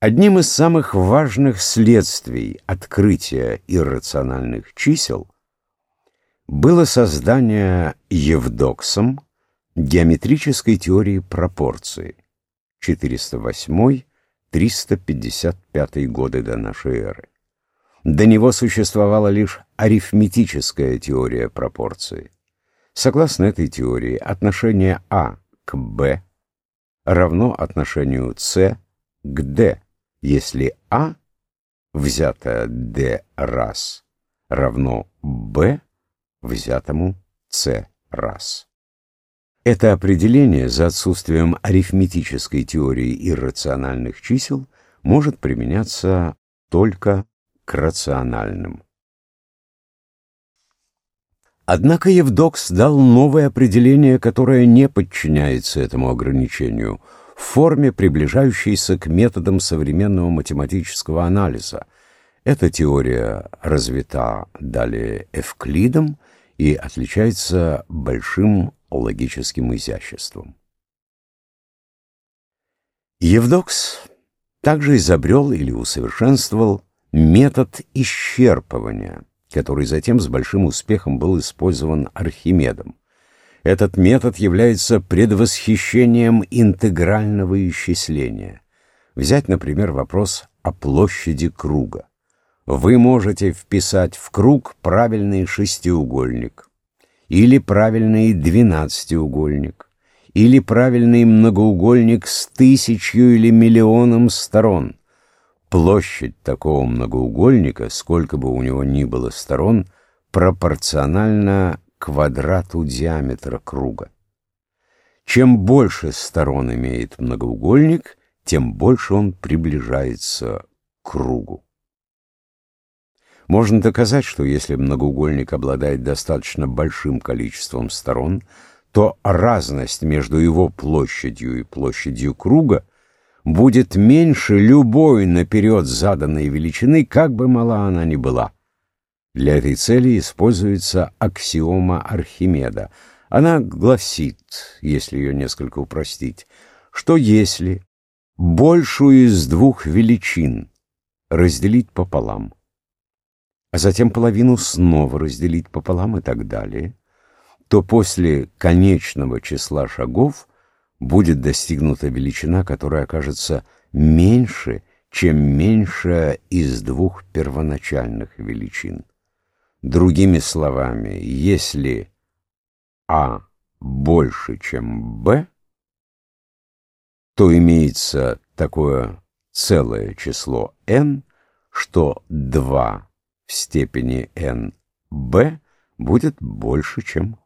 Одним из самых важных следствий открытия иррациональных чисел было создание Евдоксом геометрической теории пропорции 408-355 годы до нашей эры. До него существовала лишь арифметическая теория пропорции. Согласно этой теории, отношение А к Б равно отношению С к Д если А, взятое D раз, равно B, взятому C раз. Это определение за отсутствием арифметической теории иррациональных чисел может применяться только к рациональным. Однако Евдокс дал новое определение, которое не подчиняется этому ограничению – в форме, приближающейся к методам современного математического анализа. Эта теория развита далее Эвклидом и отличается большим логическим изяществом. Евдокс также изобрел или усовершенствовал метод исчерпывания, который затем с большим успехом был использован Архимедом. Этот метод является предвосхищением интегрального исчисления. Взять, например, вопрос о площади круга. Вы можете вписать в круг правильный шестиугольник, или правильный двенадцатиугольник, или правильный многоугольник с тысячью или миллионом сторон. Площадь такого многоугольника, сколько бы у него ни было сторон, пропорциональна квадрату диаметра круга. Чем больше сторон имеет многоугольник, тем больше он приближается к кругу. Можно доказать, что если многоугольник обладает достаточно большим количеством сторон, то разность между его площадью и площадью круга будет меньше любой наперед заданной величины, как бы мала она ни была. Для этой цели используется аксиома Архимеда. Она гласит, если ее несколько упростить, что если большую из двух величин разделить пополам, а затем половину снова разделить пополам и так далее, то после конечного числа шагов будет достигнута величина, которая окажется меньше, чем меньшая из двух первоначальных величин. Другими словами, если А больше, чем Б, то имеется такое целое число n, что 2 в степени n b будет больше, чем